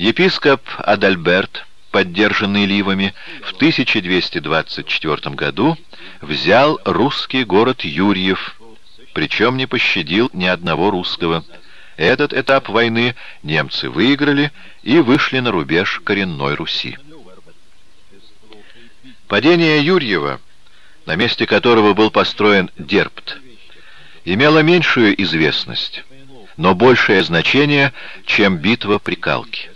Епископ Адальберт, поддержанный Ливами, в 1224 году взял русский город Юрьев, причем не пощадил ни одного русского. Этот этап войны немцы выиграли и вышли на рубеж коренной Руси. Падение Юрьева, на месте которого был построен Дербт, имело меньшую известность, но большее значение, чем битва при Калке.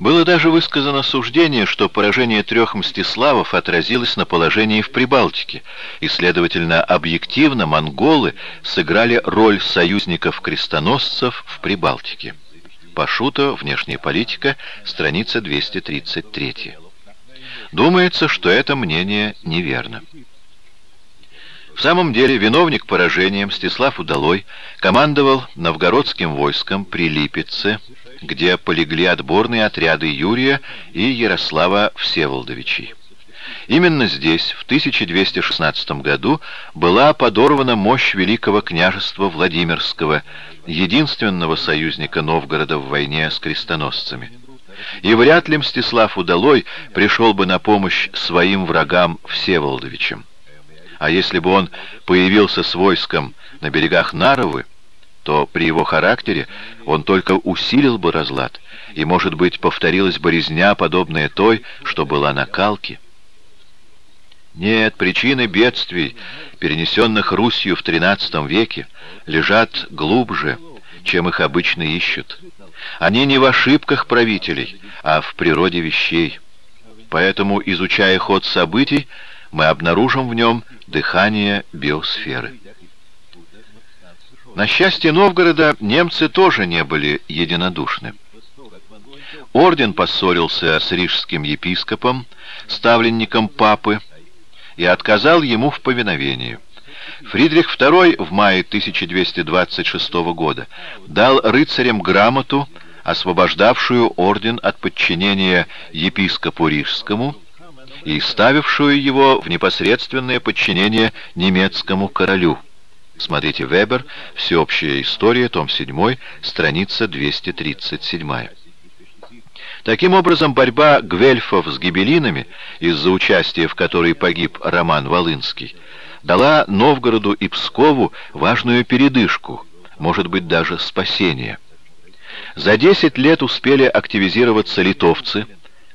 Было даже высказано суждение, что поражение трех Мстиславов отразилось на положении в Прибалтике, и, следовательно, объективно монголы сыграли роль союзников-крестоносцев в Прибалтике. Пашуто, «Внешняя политика», страница 233. Думается, что это мнение неверно. В самом деле, виновник поражения Мстислав Удалой командовал новгородским войском при Липеце, где полегли отборные отряды Юрия и Ярослава Всеволодовичей. Именно здесь, в 1216 году, была подорвана мощь Великого княжества Владимирского, единственного союзника Новгорода в войне с крестоносцами. И вряд ли Мстислав Удалой пришел бы на помощь своим врагам Всеволодовичам. А если бы он появился с войском на берегах Наровы, то при его характере он только усилил бы разлад, и, может быть, повторилась бы резня, подобная той, что была на Калке. Нет, причины бедствий, перенесенных Русью в XIII веке, лежат глубже, чем их обычно ищут. Они не в ошибках правителей, а в природе вещей. Поэтому, изучая ход событий, мы обнаружим в нем дыхание биосферы. На счастье Новгорода немцы тоже не были единодушны. Орден поссорился с рижским епископом, ставленником папы, и отказал ему в повиновении. Фридрих II в мае 1226 года дал рыцарям грамоту, освобождавшую орден от подчинения епископу Рижскому и ставившую его в непосредственное подчинение немецкому королю. Смотрите Вебер, «Всеобщая история», том 7, страница 237. Таким образом, борьба гвельфов с гибелинами, из-за участия в которой погиб Роман Волынский, дала Новгороду и Пскову важную передышку, может быть, даже спасение. За 10 лет успели активизироваться литовцы,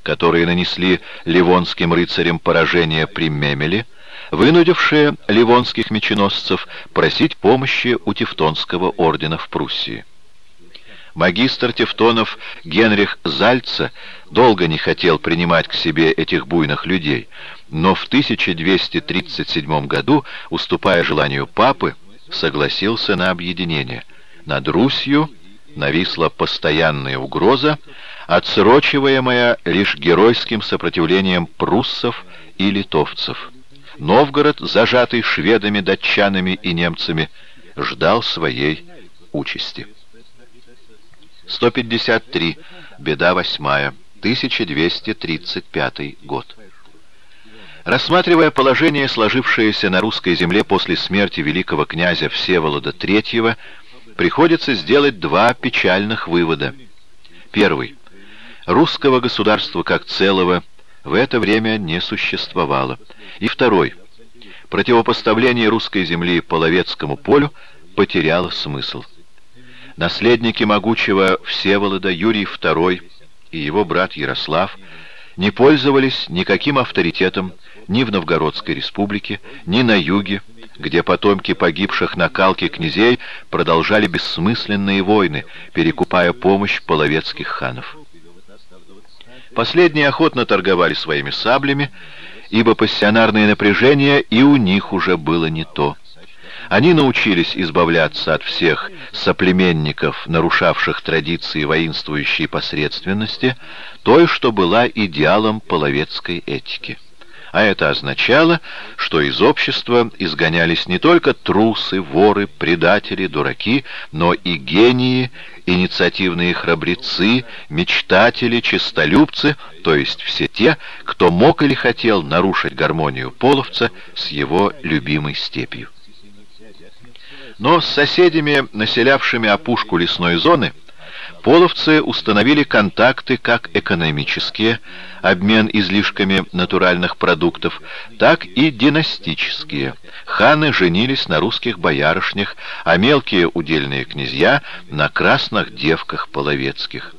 которые нанесли ливонским рыцарям поражение при Мемеле, вынудившее ливонских меченосцев просить помощи у Тевтонского ордена в Пруссии. Магистр Тевтонов Генрих Зальца долго не хотел принимать к себе этих буйных людей, но в 1237 году, уступая желанию папы, согласился на объединение. Над Русью нависла постоянная угроза, отсрочиваемая лишь геройским сопротивлением пруссов и литовцев. Новгород, зажатый шведами, датчанами и немцами, ждал своей участи. 153. Беда восьмая. 1235 год. Рассматривая положение, сложившееся на русской земле после смерти великого князя Всеволода III, приходится сделать два печальных вывода. Первый. Русского государства как целого в это время не существовало. И второй. Противопоставление русской земли Половецкому полю потеряло смысл. Наследники могучего Всеволода Юрий II и его брат Ярослав не пользовались никаким авторитетом ни в Новгородской республике, ни на юге, где потомки погибших на Калке князей продолжали бессмысленные войны, перекупая помощь половецких ханов. Последние охотно торговали своими саблями, ибо пассионарное напряжение и у них уже было не то. Они научились избавляться от всех соплеменников, нарушавших традиции воинствующей посредственности, той, что была идеалом половецкой этики а это означало, что из общества изгонялись не только трусы, воры, предатели, дураки, но и гении, инициативные храбрецы, мечтатели, честолюбцы, то есть все те, кто мог или хотел нарушить гармонию половца с его любимой степью. Но с соседями, населявшими опушку лесной зоны, Половцы установили контакты как экономические, обмен излишками натуральных продуктов, так и династические. Ханы женились на русских боярышнях, а мелкие удельные князья — на красных девках половецких.